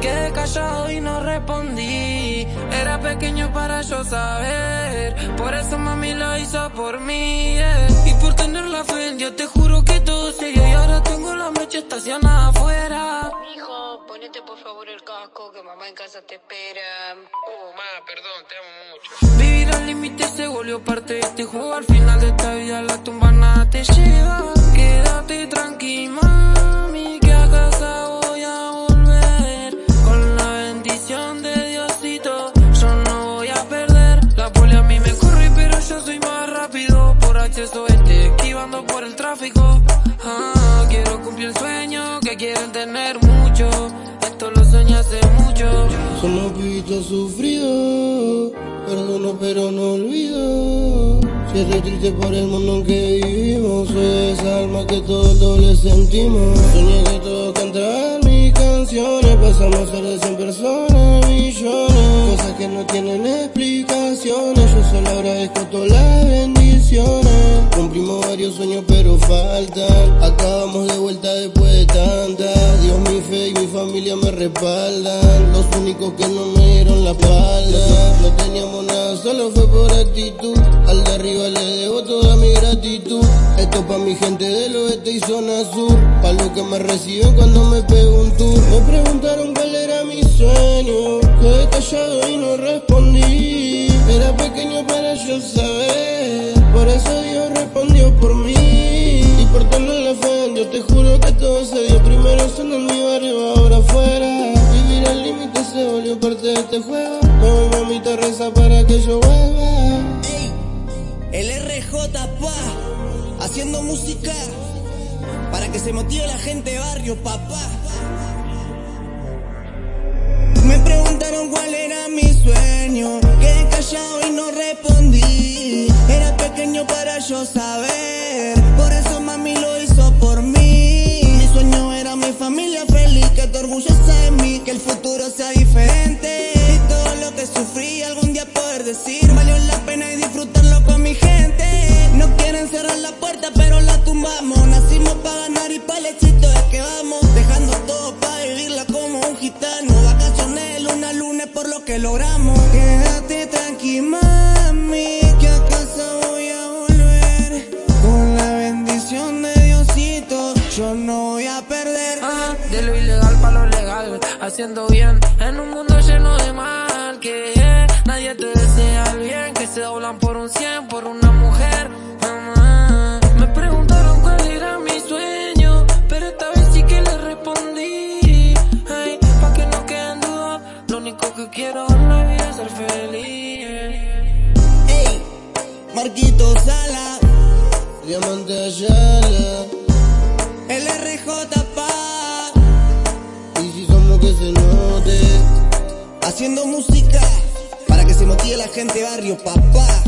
Quedé callado y no respondí. Era pequeño para yo saber. Por eso mami lo hizo por mí. Y por tener la fe en Dios, te juro que todo serio. Y ahora tengo la mecha estacionada afuera. Hijo, ponete por favor el casco, que mamá en casa te espera. Oh, ma, perdón, te amo mucho. Vivir al límite se volvió parte de este juego. Al final de esta vida la tumba nada te lleva. Quédate tranquila, acceso este, esquivando por el tráfico. Ah, quiero cumplir el sueño que quieren tener mucho. Esto lo soñé hace mucho. Somos pibitos sufridos, perdono pero no olvido. Si estoy triste por el mundo en que vivimos, soy esa alma que todos doble sentimos. Soñé que todos cantaban mis canciones, pasamos a de 100 personas, millones. Cosas que no tienen explicaciones, yo solo agradezco todas. Cumplimos varios sueños pero faltan, acabamos de vuelta después de tantas. Dios, mi fe y mi familia me respaldan, los únicos que no me dieron la espalda. No teníamos nada, solo fue por actitud. Al de arriba le debo toda mi gratitud. Esto pa' mi gente del oeste y zona sur. Pa' los que me reciben cuando me pego. Me preguntaron cuál era mi sueño. Quedé callado y no respondí. Era pequeño para yo saber. Por eso Dios respondió por mí. Y por tener la fe en Dios, te juro que todo se dio. Primero solo en mi barrio, ahora afuera. Vivir al límite se volvió parte de este juego. Como mi mamita reza para que yo vuelva. El RJ pa, haciendo música para que se motive la gente barrio, papá. Me preguntaron cuál era saber, por eso mami lo hizo por mí. Mi sueño era mi familia feliz, que te orgullosa de mí, que el futuro sea diferente. Y todo lo que sufrí algún día poder decir valió la pena y disfrutarlo con mi gente. No quieren cerrar la puerta, pero la tumbamos. Nacimos para ganar y para el éxito es que vamos. Dejando todo para vivirla como un gitano. Vacaciones luna lunes por lo que logramos. Quédate tranqui, mami, yo no voy a perder. Ah, de lo ilegal para lo legal, haciendo bien en un mundo lleno de mal. Que eh, nadie te desea el bien, que se doblan por un cien, por una mujer. Mamá, me preguntaron cuál era mi sueño, pero esta vez sí que le respondí. Ay, pa' que no queden dudas, lo único que quiero en la vida es ser feliz. Ey, Marquito Sala, Diamante Ayala. Y si somos que se note. haciendo música para que se motive la gente barrio, papá.